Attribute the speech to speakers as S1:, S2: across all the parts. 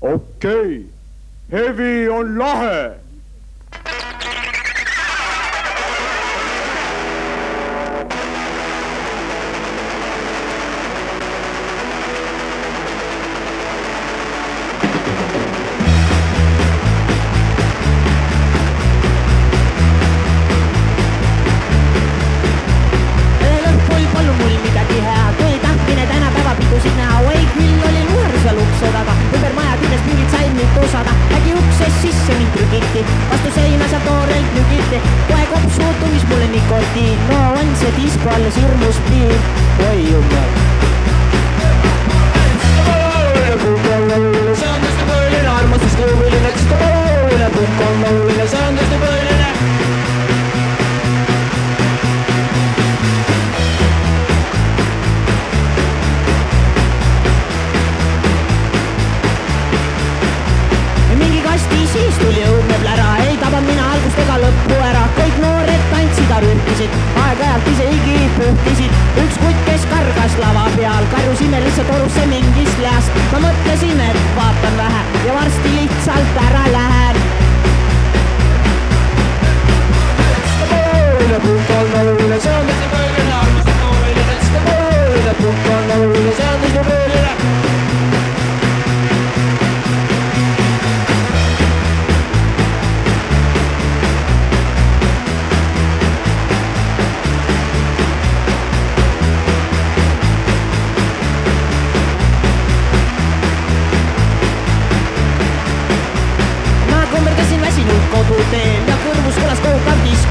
S1: okei okay., Hevi on lahe
S2: on see disko alles hirmus piir, oi jumal. see on tõesti põhiline armastus, kõhuline, eks ta oluline, pukk on oluline, see on tõesti põhiline. mingi kasti siis tuli õudne plära, ei tabanud mina algust ega lõppu ära, kõik noored tantsid, rühkisid, peal, karjus imelisse torusse mingist least. ma mõtlesin, et vaatan vähe ja varsti lihtsalt ära lähen. oluline punkt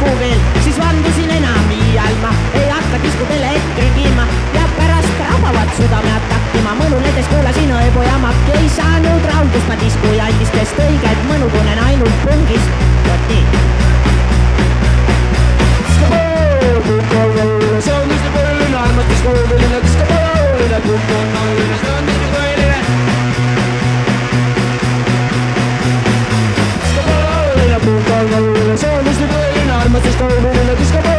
S2: diskuveel, siis vandusin enam iial ma ei hakka diskudel elektri kiima ja pärast rabavad südamed takkima, mõnu ledes kuulasin õebu ja makki, ei saanud rahuldust ma diskujallistest, õiget mõnu tunnen ainult pungist, vot nii. kõik on oluline, see on tõesti põhiline, armastus my sister living in a disco